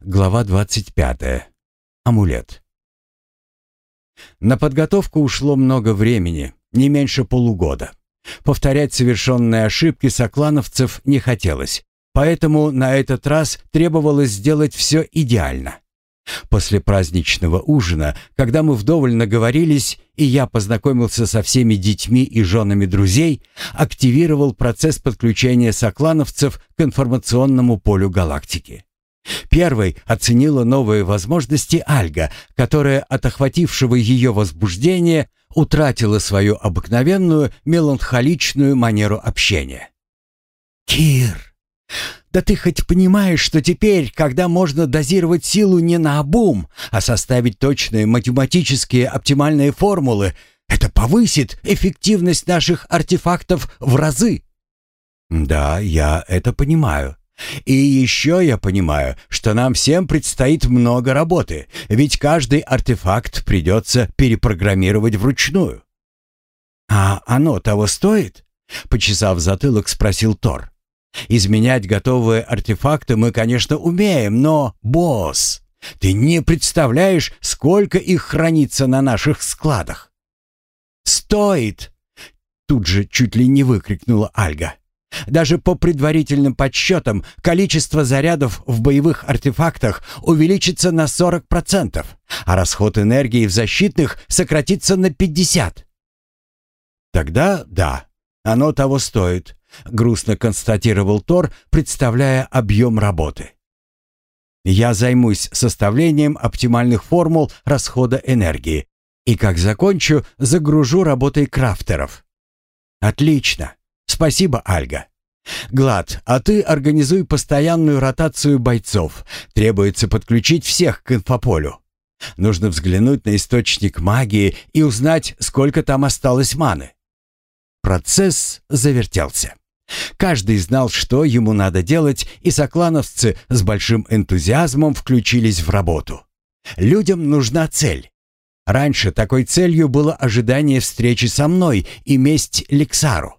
Глава 25. Амулет. На подготовку ушло много времени, не меньше полугода. Повторять совершенные ошибки соклановцев не хотелось, поэтому на этот раз требовалось сделать все идеально. После праздничного ужина, когда мы вдоволь наговорились, и я познакомился со всеми детьми и женами друзей, активировал процесс подключения соклановцев к информационному полю галактики. Первой оценила новые возможности Альга, которая от охватившего ее возбуждения утратила свою обыкновенную меланхоличную манеру общения. «Кир, да ты хоть понимаешь, что теперь, когда можно дозировать силу не на обум, а составить точные математические оптимальные формулы, это повысит эффективность наших артефактов в разы?» «Да, я это понимаю», и еще я понимаю, что нам всем предстоит много работы, ведь каждый артефакт придется перепрограммировать вручную. «А оно того стоит?» — почесав затылок, спросил Тор. «Изменять готовые артефакты мы, конечно, умеем, но, босс, ты не представляешь, сколько их хранится на наших складах!» «Стоит!» — тут же чуть ли не выкрикнула Альга. Даже по предварительным подсчетам, количество зарядов в боевых артефактах увеличится на 40%, а расход энергии в защитных сократится на 50%. Тогда да, оно того стоит, грустно констатировал Тор, представляя объем работы. Я займусь составлением оптимальных формул расхода энергии и, как закончу, загружу работой крафтеров. Отлично. Спасибо, Альга. Глад, а ты организуй постоянную ротацию бойцов. Требуется подключить всех к инфополю. Нужно взглянуть на источник магии и узнать, сколько там осталось маны. Процесс завертелся. Каждый знал, что ему надо делать, и соклановцы с большим энтузиазмом включились в работу. Людям нужна цель. Раньше такой целью было ожидание встречи со мной и месть Лексару.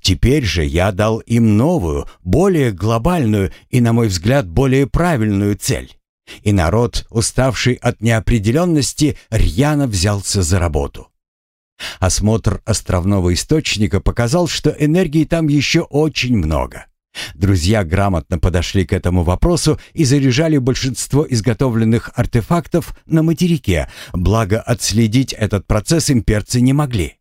Теперь же я дал им новую, более глобальную и, на мой взгляд, более правильную цель. И народ, уставший от неопределенности, рьяно взялся за работу. Осмотр островного источника показал, что энергии там еще очень много. Друзья грамотно подошли к этому вопросу и заряжали большинство изготовленных артефактов на материке, благо отследить этот процесс имперцы не могли.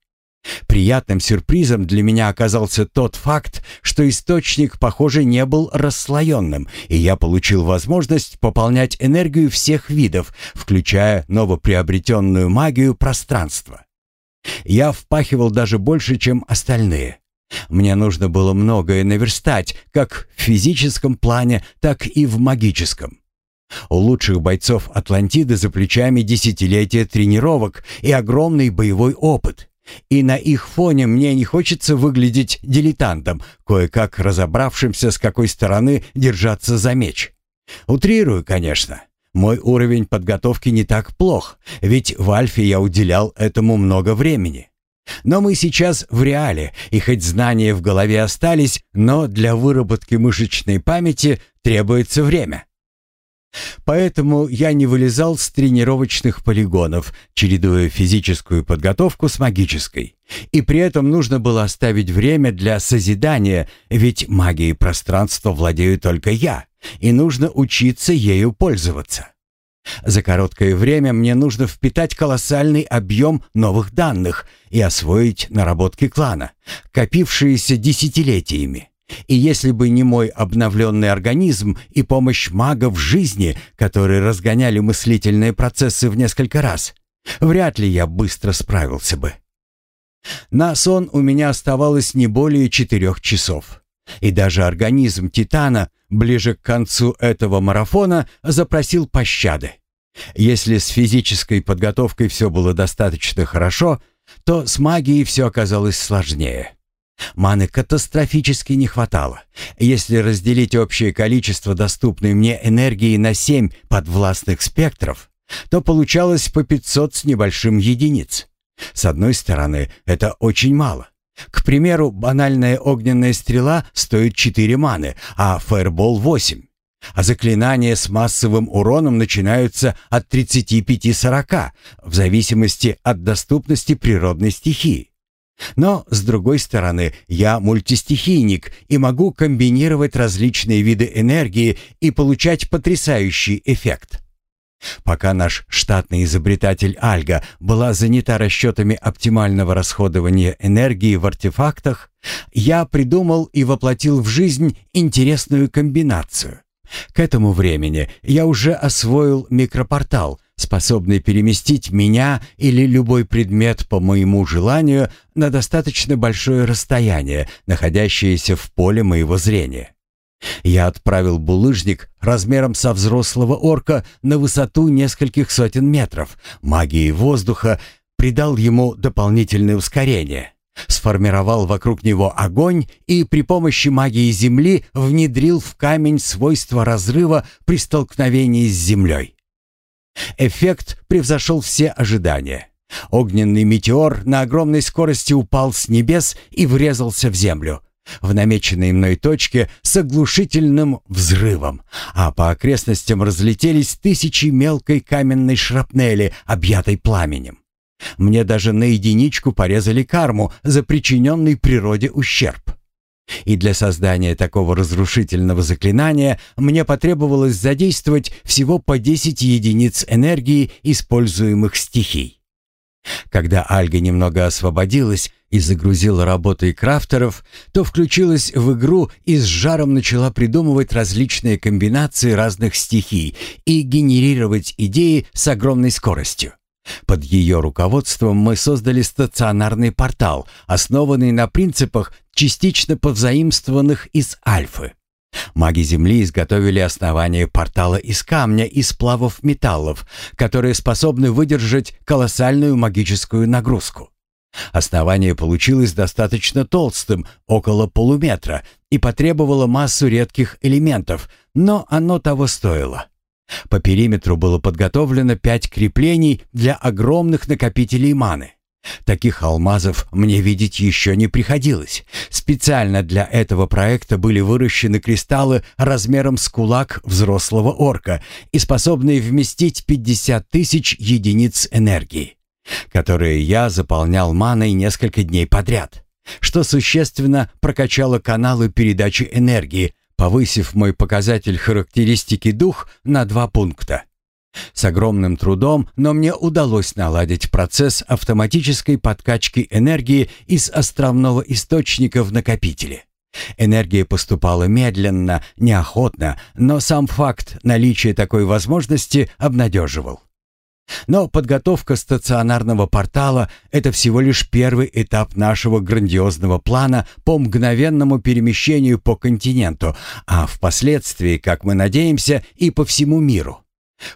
Приятным сюрпризом для меня оказался тот факт, что источник, похоже, не был расслоенным, и я получил возможность пополнять энергию всех видов, включая новоприобретенную магию пространства. Я впахивал даже больше, чем остальные. Мне нужно было многое наверстать, как в физическом плане, так и в магическом. У лучших бойцов Атлантиды за плечами десятилетия тренировок и огромный боевой опыт — и на их фоне мне не хочется выглядеть дилетантом, кое-как разобравшимся, с какой стороны держаться за меч. Утрирую, конечно. Мой уровень подготовки не так плох, ведь в Альфе я уделял этому много времени. Но мы сейчас в реале, и хоть знания в голове остались, но для выработки мышечной памяти требуется время. Поэтому я не вылезал с тренировочных полигонов, чередуя физическую подготовку с магической. И при этом нужно было оставить время для созидания, ведь магией пространства владею только я, и нужно учиться ею пользоваться. За короткое время мне нужно впитать колоссальный объем новых данных и освоить наработки клана, копившиеся десятилетиями. И если бы не мой обновленный организм и помощь мага в жизни, которые разгоняли мыслительные процессы в несколько раз, вряд ли я быстро справился бы. На сон у меня оставалось не более четырех часов. И даже организм Титана ближе к концу этого марафона запросил пощады. Если с физической подготовкой все было достаточно хорошо, то с магией все оказалось сложнее. Маны катастрофически не хватало. Если разделить общее количество доступной мне энергии на семь подвластных спектров, то получалось по 500 с небольшим единиц. С одной стороны, это очень мало. К примеру, банальная огненная стрела стоит 4 маны, а фаербол 8. а заклинания с массовым уроном начинаются от 35-40, в зависимости от доступности природной стихии. Но, с другой стороны, я мультистихийник и могу комбинировать различные виды энергии и получать потрясающий эффект. Пока наш штатный изобретатель Альга была занята расчетами оптимального расходования энергии в артефактах, я придумал и воплотил в жизнь интересную комбинацию. К этому времени я уже освоил микропортал, способный переместить меня или любой предмет по моему желанию на достаточно большое расстояние, находящееся в поле моего зрения. Я отправил булыжник размером со взрослого орка на высоту нескольких сотен метров. Магией воздуха придал ему дополнительное ускорение. Сформировал вокруг него огонь и при помощи магии земли внедрил в камень свойства разрыва при столкновении с землей. Эффект превзошел все ожидания. Огненный метеор на огромной скорости упал с небес и врезался в землю в намеченной мной точке с оглушительным взрывом, а по окрестностям разлетелись тысячи мелкой каменной шрапнели, объятой пламенем. Мне даже на единичку порезали карму за причиненный природе ущерб. И для создания такого разрушительного заклинания мне потребовалось задействовать всего по 10 единиц энергии используемых стихий. Когда Альга немного освободилась и загрузила работой крафтеров, то включилась в игру и с жаром начала придумывать различные комбинации разных стихий и генерировать идеи с огромной скоростью. Под ее руководством мы создали стационарный портал, основанный на принципах, частично повзаимствованных из Альфы. Маги Земли изготовили основание портала из камня и сплавов металлов, которые способны выдержать колоссальную магическую нагрузку. Основание получилось достаточно толстым, около полуметра, и потребовало массу редких элементов, но оно того стоило. По периметру было подготовлено пять креплений для огромных накопителей маны. Таких алмазов мне видеть еще не приходилось. Специально для этого проекта были выращены кристаллы размером с кулак взрослого орка и способные вместить 50 тысяч единиц энергии, которые я заполнял маной несколько дней подряд, что существенно прокачало каналы передачи энергии, повысив мой показатель характеристики дух на два пункта. С огромным трудом, но мне удалось наладить процесс автоматической подкачки энергии из островного источника в накопители. Энергия поступала медленно, неохотно, но сам факт наличия такой возможности обнадеживал. Но подготовка стационарного портала – это всего лишь первый этап нашего грандиозного плана по мгновенному перемещению по континенту, а впоследствии, как мы надеемся, и по всему миру.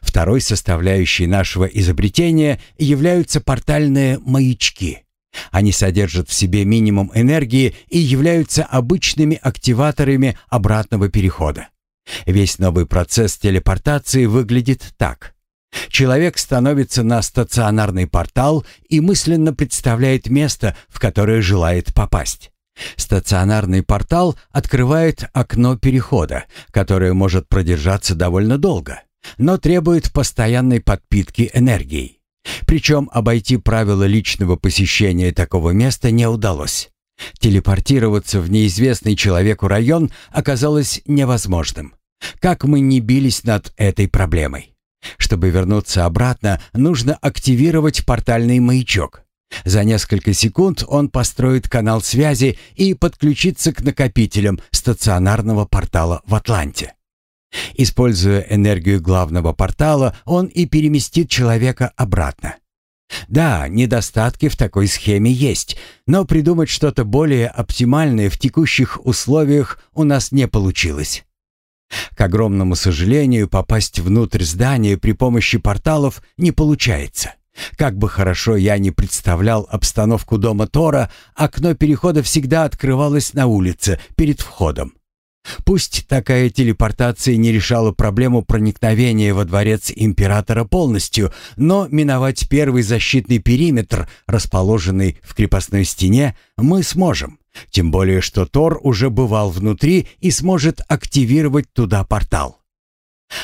Второй составляющей нашего изобретения являются портальные маячки. Они содержат в себе минимум энергии и являются обычными активаторами обратного перехода. Весь новый процесс телепортации выглядит так. Человек становится на стационарный портал и мысленно представляет место, в которое желает попасть. Стационарный портал открывает окно перехода, которое может продержаться довольно долго но требует постоянной подпитки энергией. Причем обойти правила личного посещения такого места не удалось. Телепортироваться в неизвестный человеку район оказалось невозможным. Как мы не бились над этой проблемой. Чтобы вернуться обратно, нужно активировать портальный маячок. За несколько секунд он построит канал связи и подключится к накопителям стационарного портала в Атланте. Используя энергию главного портала, он и переместит человека обратно. Да, недостатки в такой схеме есть, но придумать что-то более оптимальное в текущих условиях у нас не получилось. К огромному сожалению, попасть внутрь здания при помощи порталов не получается. Как бы хорошо я ни представлял обстановку дома Тора, окно перехода всегда открывалось на улице, перед входом. Пусть такая телепортация не решала проблему проникновения во дворец императора полностью, но миновать первый защитный периметр, расположенный в крепостной стене, мы сможем. Тем более, что Тор уже бывал внутри и сможет активировать туда портал.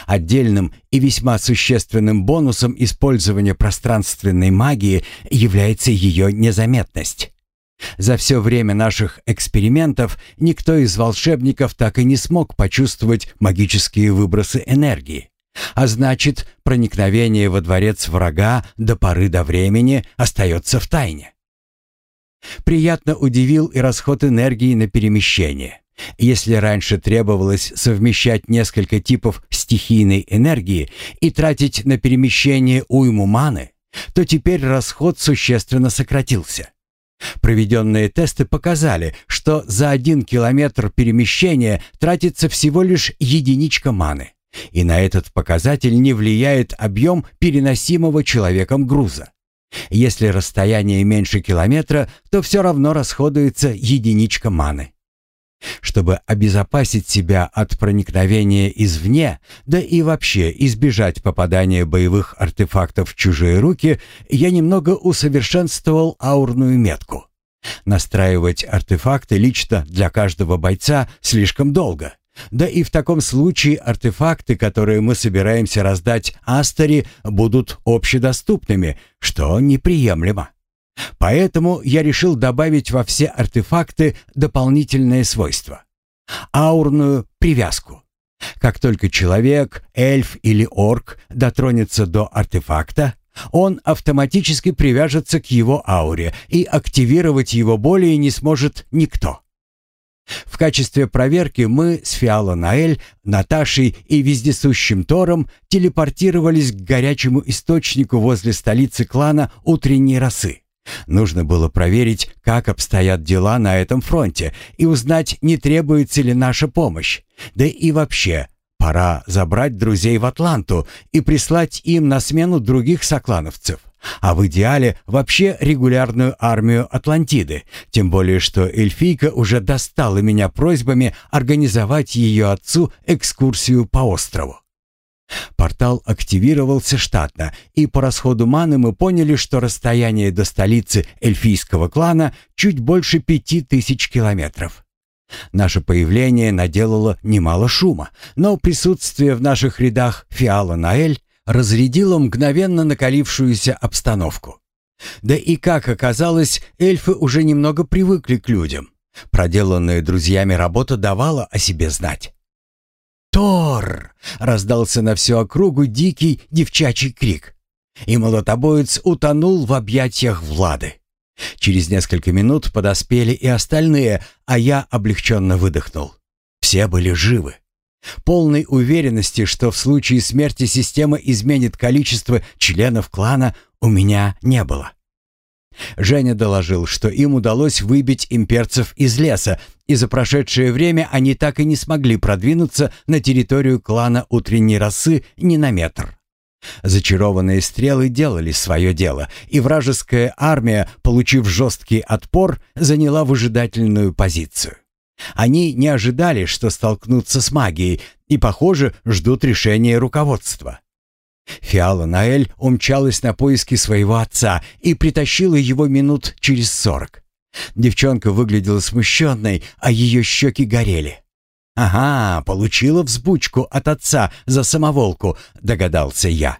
Отдельным и весьма существенным бонусом использования пространственной магии является ее незаметность. За все время наших экспериментов никто из волшебников так и не смог почувствовать магические выбросы энергии. А значит, проникновение во дворец врага до поры до времени остается в тайне. Приятно удивил и расход энергии на перемещение. Если раньше требовалось совмещать несколько типов стихийной энергии и тратить на перемещение уйму маны, то теперь расход существенно сократился. Проведенные тесты показали, что за один километр перемещения тратится всего лишь единичка маны. И на этот показатель не влияет объем переносимого человеком груза. Если расстояние меньше километра, то все равно расходуется единичка маны. Чтобы обезопасить себя от проникновения извне, да и вообще избежать попадания боевых артефактов в чужие руки, я немного усовершенствовал аурную метку. Настраивать артефакты лично для каждого бойца слишком долго. Да и в таком случае артефакты, которые мы собираемся раздать Астари, будут общедоступными, что неприемлемо. Поэтому я решил добавить во все артефакты дополнительное свойство — аурную привязку. Как только человек, эльф или орк дотронется до артефакта, он автоматически привяжется к его ауре, и активировать его более не сможет никто. В качестве проверки мы с Фиала Наэль, Наташей и вездесущим Тором телепортировались к горячему источнику возле столицы клана утренней росы. Нужно было проверить, как обстоят дела на этом фронте и узнать, не требуется ли наша помощь. Да и вообще, пора забрать друзей в Атланту и прислать им на смену других соклановцев. А в идеале вообще регулярную армию Атлантиды, тем более что эльфийка уже достала меня просьбами организовать ее отцу экскурсию по острову. Портал активировался штатно, и по расходу маны мы поняли, что расстояние до столицы эльфийского клана чуть больше пяти тысяч километров. Наше появление наделало немало шума, но присутствие в наших рядах Фиала Наэль разрядило мгновенно накалившуюся обстановку. Да и, как оказалось, эльфы уже немного привыкли к людям. Проделанная друзьями работа давала о себе знать. «Тор!» — раздался на всю округу дикий девчачий крик. И молотобоец утонул в объятиях Влады. Через несколько минут подоспели и остальные, а я облегченно выдохнул. Все были живы. Полной уверенности, что в случае смерти система изменит количество членов клана, у меня не было. Женя доложил, что им удалось выбить имперцев из леса, и за прошедшее время они так и не смогли продвинуться на территорию клана утренней росы ни на метр. Зачарованные стрелы делали свое дело, и вражеская армия, получив жесткий отпор, заняла выжидательную позицию. Они не ожидали, что столкнутся с магией, и, похоже, ждут решения руководства. Фиала Наэль умчалась на поиски своего отца и притащила его минут через сорок. Девчонка выглядела смущенной, а ее щеки горели. «Ага, получила взбучку от отца за самоволку», — догадался я.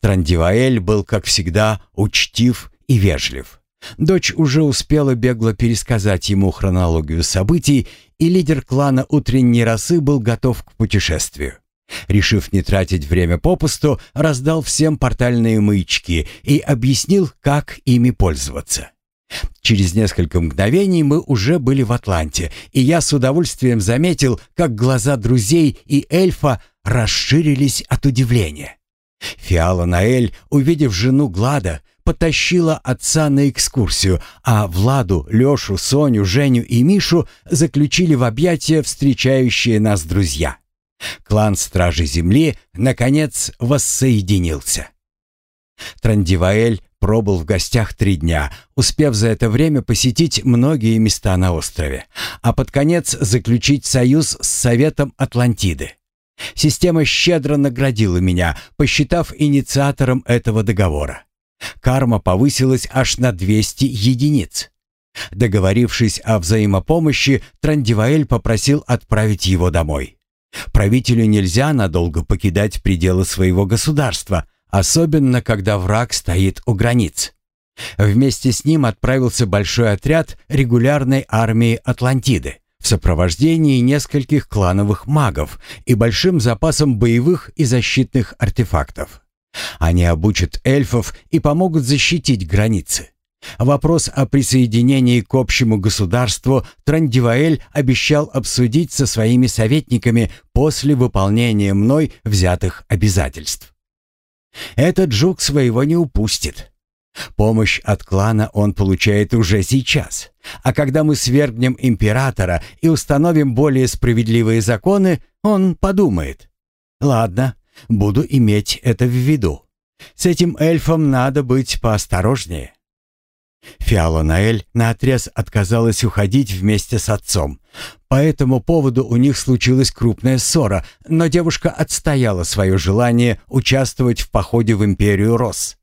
Трандиваэль был, как всегда, учтив и вежлив. Дочь уже успела бегло пересказать ему хронологию событий, и лидер клана утренней росы был готов к путешествию. Решив не тратить время попусту, раздал всем портальные маячки и объяснил, как ими пользоваться. Через несколько мгновений мы уже были в Атланте, и я с удовольствием заметил, как глаза друзей и эльфа расширились от удивления. Фиала Наэль, увидев жену Глада, потащила отца на экскурсию, а Владу, Лешу, Соню, Женю и Мишу заключили в объятия встречающие нас друзья. Клан Стражи Земли, наконец, воссоединился. Трандиваэль пробыл в гостях три дня, успев за это время посетить многие места на острове, а под конец заключить союз с Советом Атлантиды. Система щедро наградила меня, посчитав инициатором этого договора. Карма повысилась аж на 200 единиц. Договорившись о взаимопомощи, Трандиваэль попросил отправить его домой. Правителю нельзя надолго покидать пределы своего государства, особенно когда враг стоит у границ. Вместе с ним отправился большой отряд регулярной армии Атлантиды в сопровождении нескольких клановых магов и большим запасом боевых и защитных артефактов. Они обучат эльфов и помогут защитить границы. Вопрос о присоединении к общему государству Трандиваэль обещал обсудить со своими советниками после выполнения мной взятых обязательств. Этот жук своего не упустит. Помощь от клана он получает уже сейчас. А когда мы свергнем императора и установим более справедливые законы, он подумает. Ладно, буду иметь это в виду. С этим эльфом надо быть поосторожнее. Фиала Наэль наотрез отказалась уходить вместе с отцом. По этому поводу у них случилась крупная ссора, но девушка отстояла свое желание участвовать в походе в империю Рос.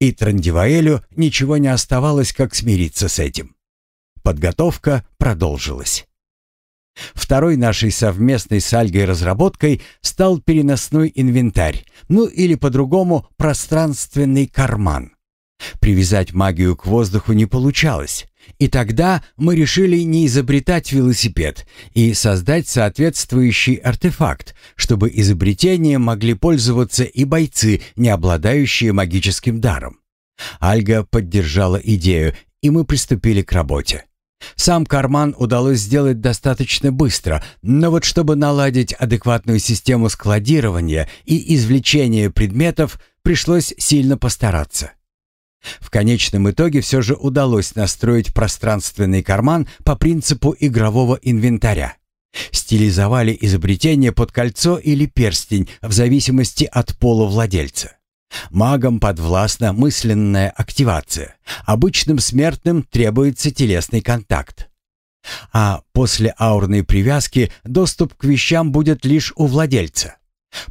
И Трандиваэлю ничего не оставалось, как смириться с этим. Подготовка продолжилась. Второй нашей совместной с Альгой разработкой стал переносной инвентарь, ну или по-другому пространственный карман. Привязать магию к воздуху не получалось, и тогда мы решили не изобретать велосипед и создать соответствующий артефакт, чтобы изобретением могли пользоваться и бойцы, не обладающие магическим даром. Альга поддержала идею, и мы приступили к работе. Сам карман удалось сделать достаточно быстро, но вот чтобы наладить адекватную систему складирования и извлечения предметов, пришлось сильно постараться. В конечном итоге все же удалось настроить пространственный карман по принципу игрового инвентаря. Стилизовали изобретение под кольцо или перстень в зависимости от пола владельца. Магам подвластна мысленная активация. Обычным смертным требуется телесный контакт. А после аурной привязки доступ к вещам будет лишь у владельца.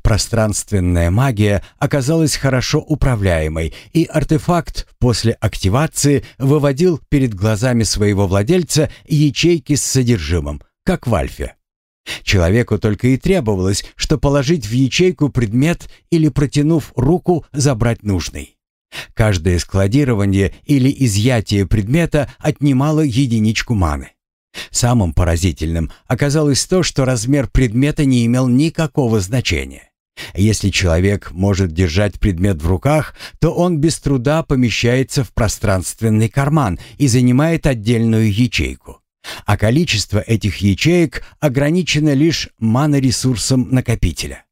Пространственная магия оказалась хорошо управляемой, и артефакт после активации выводил перед глазами своего владельца ячейки с содержимым, как в альфе. Человеку только и требовалось, что положить в ячейку предмет или, протянув руку, забрать нужный. Каждое складирование или изъятие предмета отнимало единичку маны. Самым поразительным оказалось то, что размер предмета не имел никакого значения. Если человек может держать предмет в руках, то он без труда помещается в пространственный карман и занимает отдельную ячейку. А количество этих ячеек ограничено лишь маноресурсом накопителя.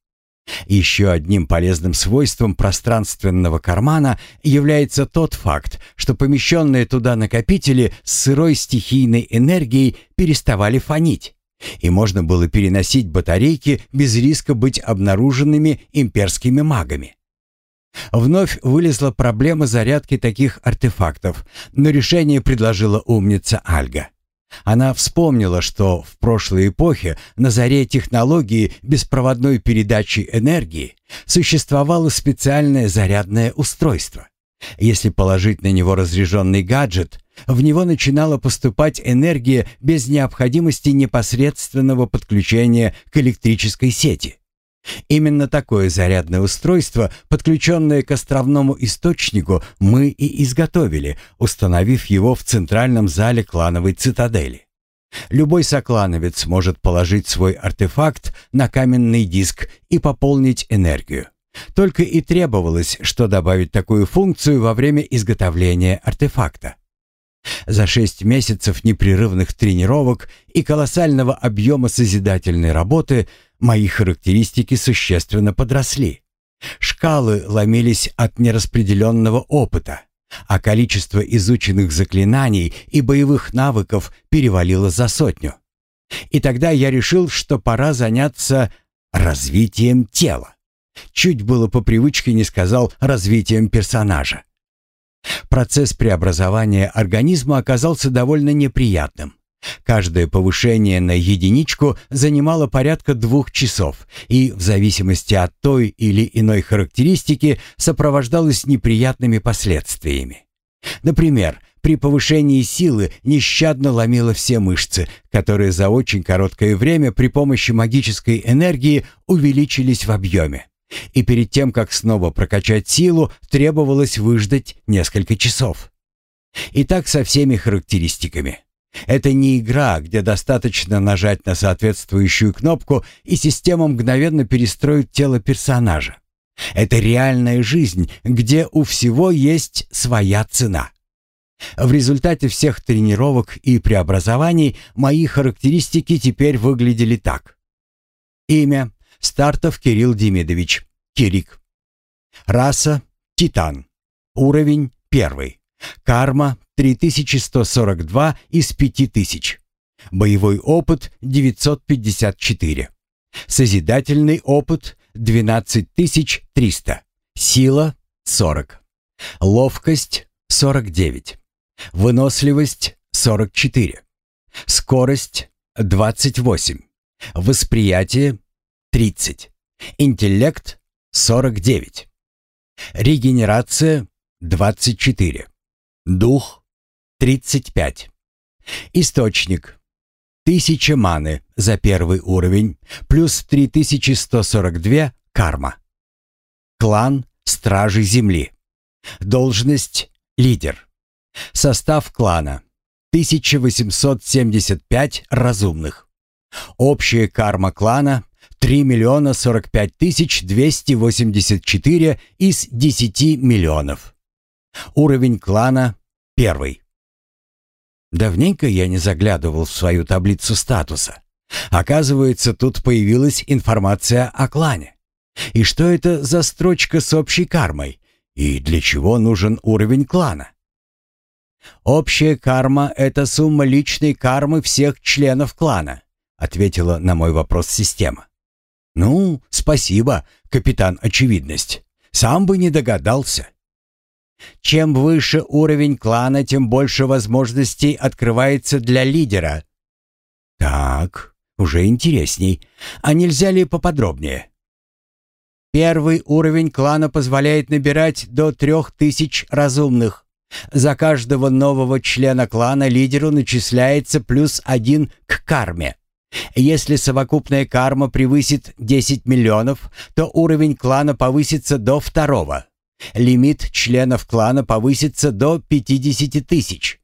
Еще одним полезным свойством пространственного кармана является тот факт, что помещенные туда накопители с сырой стихийной энергией переставали фонить, и можно было переносить батарейки без риска быть обнаруженными имперскими магами. Вновь вылезла проблема зарядки таких артефактов, но решение предложила умница Альга. Она вспомнила, что в прошлой эпохе, на заре технологии беспроводной передачи энергии, существовало специальное зарядное устройство. Если положить на него разряженный гаджет, в него начинала поступать энергия без необходимости непосредственного подключения к электрической сети. Именно такое зарядное устройство, подключенное к островному источнику, мы и изготовили, установив его в центральном зале клановой цитадели. Любой соклановец может положить свой артефакт на каменный диск и пополнить энергию. Только и требовалось, что добавить такую функцию во время изготовления артефакта. За шесть месяцев непрерывных тренировок и колоссального объема созидательной работы мои характеристики существенно подросли. Шкалы ломились от нераспределенного опыта, а количество изученных заклинаний и боевых навыков перевалило за сотню. И тогда я решил, что пора заняться развитием тела. Чуть было по привычке не сказал развитием персонажа. Процесс преобразования организма оказался довольно неприятным. Каждое повышение на единичку занимало порядка двух часов и, в зависимости от той или иной характеристики, сопровождалось неприятными последствиями. Например, при повышении силы нещадно ломило все мышцы, которые за очень короткое время при помощи магической энергии увеличились в объеме. И перед тем, как снова прокачать силу, требовалось выждать несколько часов. И так со всеми характеристиками. Это не игра, где достаточно нажать на соответствующую кнопку, и система мгновенно перестроит тело персонажа. Это реальная жизнь, где у всего есть своя цена. В результате всех тренировок и преобразований мои характеристики теперь выглядели так. Имя – Стартов Кирилл Демидович, Кирик. Раса – Титан. Уровень – первый. Карма 3142 из 5000. Боевой опыт 954. Созидательный опыт 12300. Сила 40. Ловкость 49. Выносливость 44. Скорость 28. Восприятие 30. Интеллект 49. Регенерация 24. Дух 35. Источник. 1000 маны за первый уровень, плюс 3142 карма. Клан Стражи Земли. Должность лидер. Состав клана 1875 разумных. Общая карма клана 3 миллиона 45 тысяч 284 из 10 миллионов. Уровень клана первый. Давненько я не заглядывал в свою таблицу статуса. Оказывается, тут появилась информация о клане. И что это за строчка с общей кармой? И для чего нужен уровень клана? «Общая карма — это сумма личной кармы всех членов клана», — ответила на мой вопрос система. «Ну, спасибо, капитан Очевидность. Сам бы не догадался». Чем выше уровень клана, тем больше возможностей открывается для лидера. Так, уже интересней. А нельзя ли поподробнее? Первый уровень клана позволяет набирать до трех тысяч разумных. За каждого нового члена клана лидеру начисляется плюс один к карме. Если совокупная карма превысит 10 миллионов, то уровень клана повысится до второго. Лимит членов клана повысится до 50 тысяч.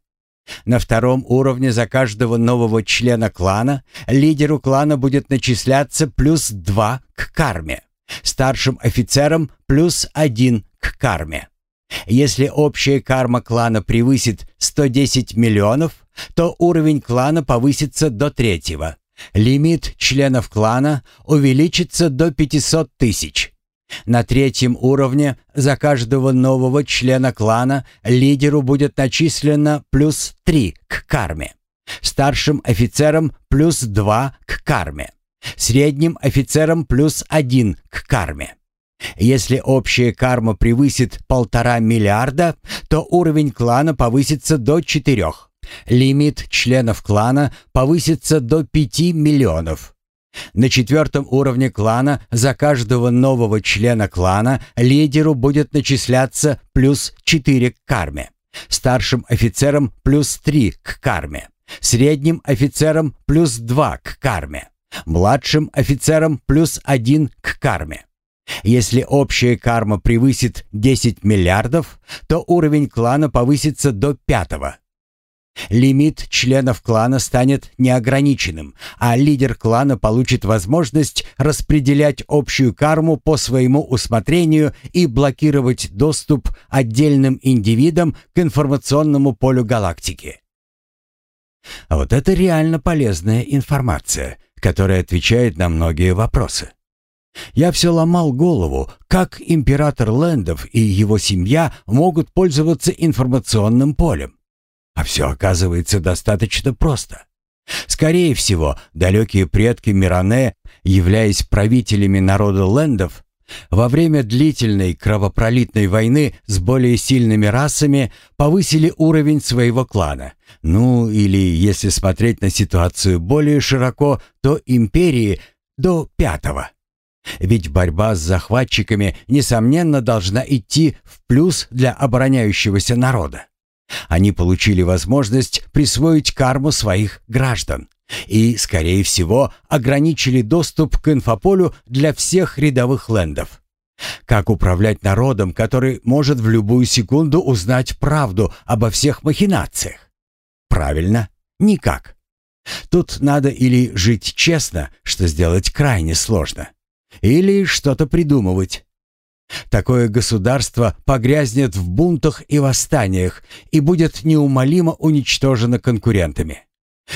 На втором уровне за каждого нового члена клана лидеру клана будет начисляться плюс 2 к карме. Старшим офицерам плюс 1 к карме. Если общая карма клана превысит 110 миллионов, то уровень клана повысится до третьего. Лимит членов клана увеличится до 500 тысяч. На третьем уровне за каждого нового члена клана лидеру будет начислено плюс 3 к карме. Старшим офицерам плюс 2 к карме. Средним офицерам плюс 1 к карме. Если общая карма превысит полтора миллиарда, то уровень клана повысится до 4. Лимит членов клана повысится до 5 миллионов. На четвертом уровне клана за каждого нового члена клана лидеру будет начисляться плюс 4 к карме, старшим офицерам плюс 3 к карме, средним офицерам плюс 2 к карме, младшим офицерам плюс 1 к карме. Если общая карма превысит 10 миллиардов, то уровень клана повысится до пятого. Лимит членов клана станет неограниченным, а лидер клана получит возможность распределять общую карму по своему усмотрению и блокировать доступ отдельным индивидам к информационному полю галактики. А вот это реально полезная информация, которая отвечает на многие вопросы. Я все ломал голову, как император Лэндов и его семья могут пользоваться информационным полем. А все оказывается достаточно просто. Скорее всего, далекие предки Миране, являясь правителями народа лендов, во время длительной кровопролитной войны с более сильными расами повысили уровень своего клана. Ну, или, если смотреть на ситуацию более широко, то империи до пятого. Ведь борьба с захватчиками, несомненно, должна идти в плюс для обороняющегося народа. Они получили возможность присвоить карму своих граждан и, скорее всего, ограничили доступ к инфополю для всех рядовых лендов. Как управлять народом, который может в любую секунду узнать правду обо всех махинациях? Правильно, никак. Тут надо или жить честно, что сделать крайне сложно, или что-то придумывать. Такое государство погрязнет в бунтах и восстаниях и будет неумолимо уничтожено конкурентами.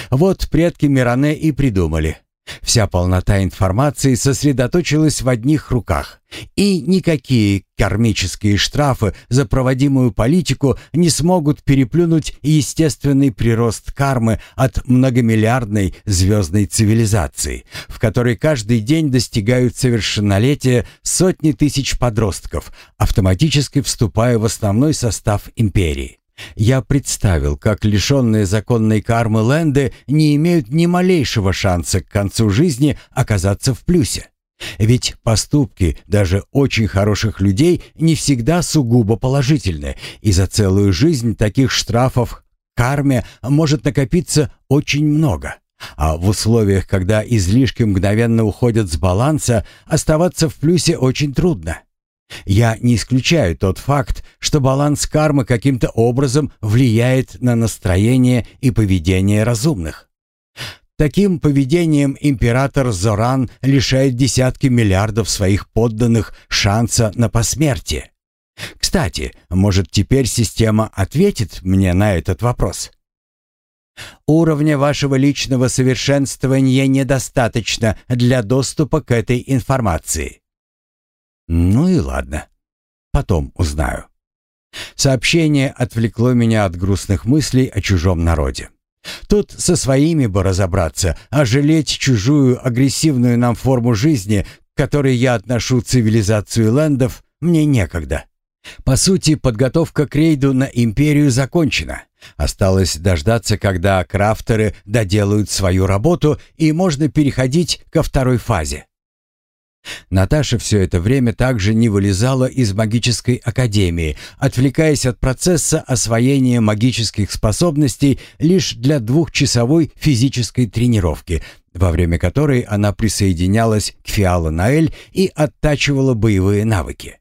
Вот предки Миране и придумали. Вся полнота информации сосредоточилась в одних руках, и никакие кармические штрафы за проводимую политику не смогут переплюнуть естественный прирост кармы от многомиллиардной звездной цивилизации, в которой каждый день достигают совершеннолетия сотни тысяч подростков, автоматически вступая в основной состав империи. Я представил, как лишенные законной кармы Лэнды не имеют ни малейшего шанса к концу жизни оказаться в плюсе. Ведь поступки даже очень хороших людей не всегда сугубо положительны, и за целую жизнь таких штрафов карме может накопиться очень много. А в условиях, когда излишки мгновенно уходят с баланса, оставаться в плюсе очень трудно. Я не исключаю тот факт, что баланс кармы каким-то образом влияет на настроение и поведение разумных. Таким поведением император Зоран лишает десятки миллиардов своих подданных шанса на посмертие. Кстати, может теперь система ответит мне на этот вопрос? Уровня вашего личного совершенствования недостаточно для доступа к этой информации. Ну и ладно. Потом узнаю. Сообщение отвлекло меня от грустных мыслей о чужом народе. Тут со своими бы разобраться, а жалеть чужую агрессивную нам форму жизни, к которой я отношу цивилизацию лендов, мне некогда. По сути, подготовка к рейду на империю закончена. Осталось дождаться, когда крафтеры доделают свою работу, и можно переходить ко второй фазе. Наташа все это время также не вылезала из магической академии, отвлекаясь от процесса освоения магических способностей лишь для двухчасовой физической тренировки, во время которой она присоединялась к Фиала Наэль и оттачивала боевые навыки.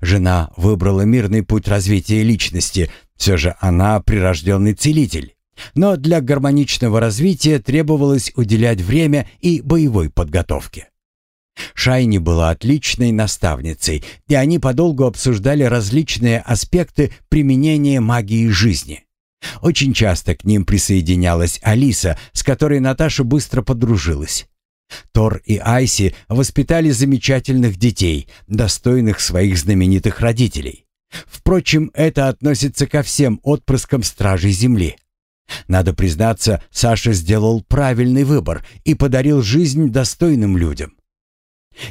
Жена выбрала мирный путь развития личности, все же она прирожденный целитель. Но для гармоничного развития требовалось уделять время и боевой подготовке. Шайни была отличной наставницей, и они подолгу обсуждали различные аспекты применения магии жизни. Очень часто к ним присоединялась Алиса, с которой Наташа быстро подружилась. Тор и Айси воспитали замечательных детей, достойных своих знаменитых родителей. Впрочем, это относится ко всем отпрыскам Стражей Земли. Надо признаться, Саша сделал правильный выбор и подарил жизнь достойным людям.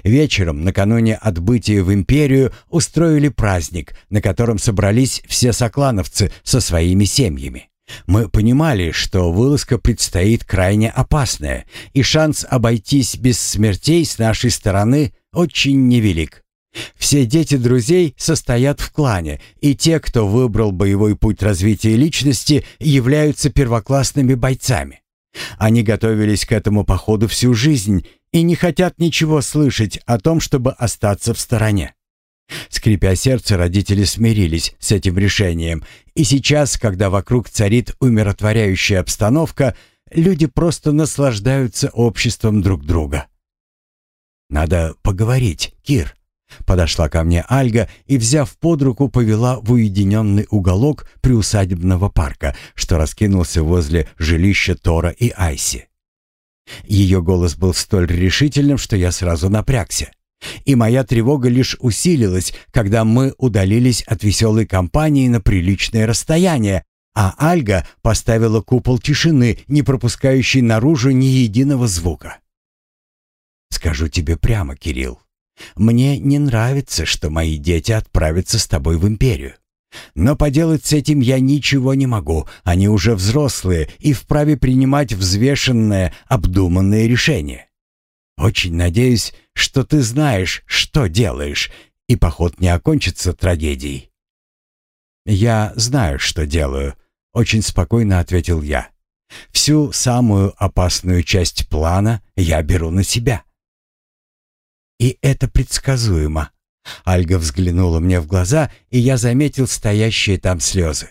Вечером, накануне отбытия в империю, устроили праздник, на котором собрались все соклановцы со своими семьями. Мы понимали, что вылазка предстоит крайне опасная, и шанс обойтись без смертей с нашей стороны очень невелик. Все дети друзей состоят в клане, и те, кто выбрал боевой путь развития личности, являются первоклассными бойцами. Они готовились к этому походу всю жизнь и не хотят ничего слышать о том, чтобы остаться в стороне. Скрипя сердце, родители смирились с этим решением, и сейчас, когда вокруг царит умиротворяющая обстановка, люди просто наслаждаются обществом друг друга. «Надо поговорить, Кир», — подошла ко мне Альга и, взяв под руку, повела в уединенный уголок приусадебного парка, что раскинулся возле жилища Тора и Айси. Ее голос был столь решительным, что я сразу напрягся. И моя тревога лишь усилилась, когда мы удалились от веселой компании на приличное расстояние, а Альга поставила купол тишины, не пропускающий наружу ни единого звука. «Скажу тебе прямо, Кирилл, мне не нравится, что мои дети отправятся с тобой в империю. Но поделать с этим я ничего не могу. Они уже взрослые и вправе принимать взвешенное, обдуманное решение. Очень надеюсь, что ты знаешь, что делаешь, и поход не окончится трагедией. «Я знаю, что делаю», — очень спокойно ответил я. «Всю самую опасную часть плана я беру на себя». «И это предсказуемо». Альга взглянула мне в глаза, и я заметил стоящие там слезы.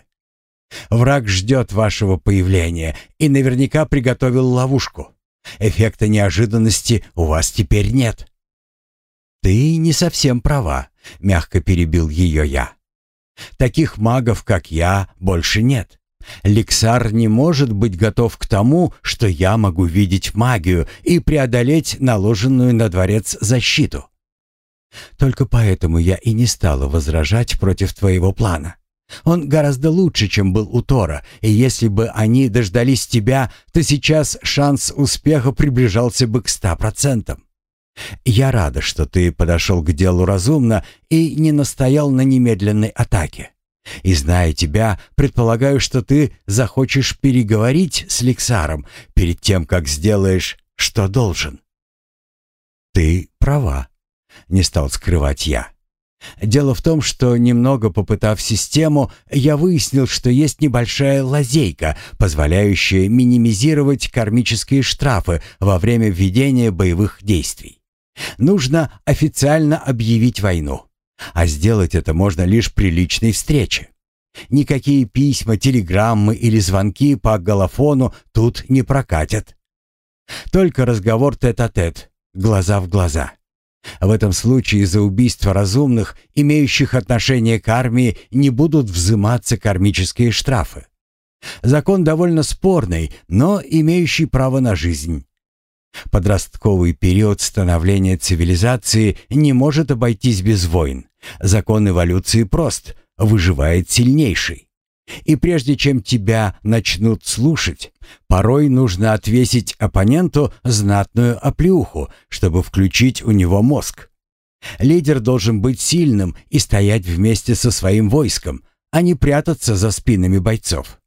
«Враг ждет вашего появления и наверняка приготовил ловушку. Эффекта неожиданности у вас теперь нет». «Ты не совсем права», — мягко перебил ее я. «Таких магов, как я, больше нет. Лексар не может быть готов к тому, что я могу видеть магию и преодолеть наложенную на дворец защиту. Только поэтому я и не стала возражать против твоего плана. Он гораздо лучше, чем был у Тора, и если бы они дождались тебя, то сейчас шанс успеха приближался бы к ста процентам. Я рада, что ты подошел к делу разумно и не настоял на немедленной атаке. И зная тебя, предполагаю, что ты захочешь переговорить с Лексаром перед тем, как сделаешь, что должен. Ты права, не стал скрывать я. Дело в том, что немного попытав систему, я выяснил, что есть небольшая лазейка, позволяющая минимизировать кармические штрафы во время введения боевых действий. Нужно официально объявить войну. А сделать это можно лишь при личной встрече. Никакие письма, телеграммы или звонки по голофону тут не прокатят. Только разговор тет-а-тет, -тет, глаза в глаза. В этом случае за убийство разумных, имеющих отношение к армии, не будут взиматься кармические штрафы. Закон довольно спорный, но имеющий право на жизнь. Подростковый период становления цивилизации не может обойтись без войн. Закон эволюции прост – выживает сильнейший. И прежде чем тебя начнут слушать, порой нужно отвесить оппоненту знатную оплеуху, чтобы включить у него мозг. Лидер должен быть сильным и стоять вместе со своим войском, а не прятаться за спинами бойцов.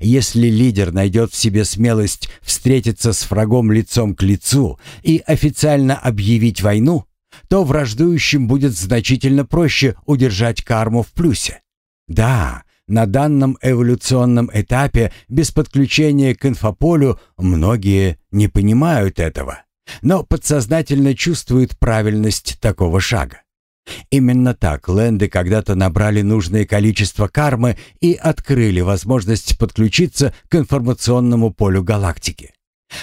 Если лидер найдет в себе смелость встретиться с врагом лицом к лицу и официально объявить войну, то враждующим будет значительно проще удержать карму в плюсе. Да, на данном эволюционном этапе без подключения к инфополю многие не понимают этого, но подсознательно чувствуют правильность такого шага. Именно так ленды когда-то набрали нужное количество кармы и открыли возможность подключиться к информационному полю галактики.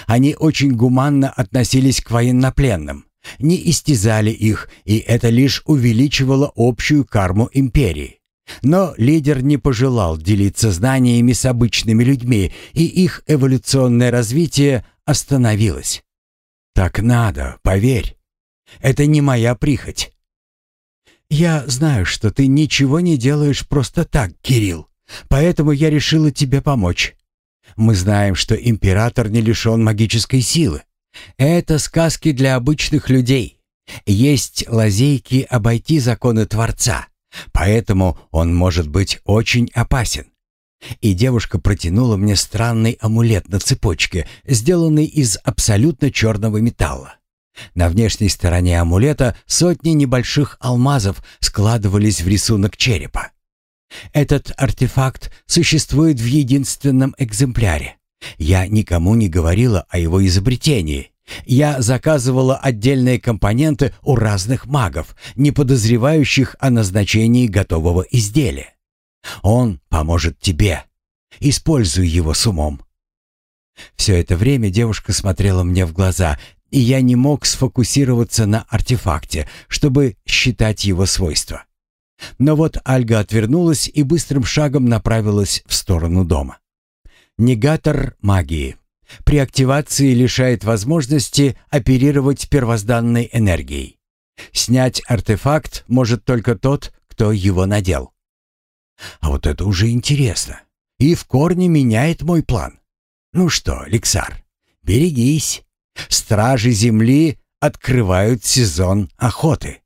Они очень гуманно относились к военнопленным, не истязали их, и это лишь увеличивало общую карму империи. Но лидер не пожелал делиться знаниями с обычными людьми, и их эволюционное развитие остановилось. «Так надо, поверь. Это не моя прихоть. «Я знаю, что ты ничего не делаешь просто так, Кирилл, поэтому я решила тебе помочь. Мы знаем, что император не лишен магической силы. Это сказки для обычных людей. Есть лазейки обойти законы Творца, поэтому он может быть очень опасен». И девушка протянула мне странный амулет на цепочке, сделанный из абсолютно черного металла. На внешней стороне амулета сотни небольших алмазов складывались в рисунок черепа. Этот артефакт существует в единственном экземпляре. Я никому не говорила о его изобретении. Я заказывала отдельные компоненты у разных магов, не подозревающих о назначении готового изделия. Он поможет тебе. Используй его с умом. Все это время девушка смотрела мне в глаза, и я не мог сфокусироваться на артефакте, чтобы считать его свойства. Но вот Альга отвернулась и быстрым шагом направилась в сторону дома. Негатор магии. При активации лишает возможности оперировать первозданной энергией. Снять артефакт может только тот, кто его надел. А вот это уже интересно. И в корне меняет мой план. Ну что, Лексар, берегись. Стражи земли открывают сезон охоты.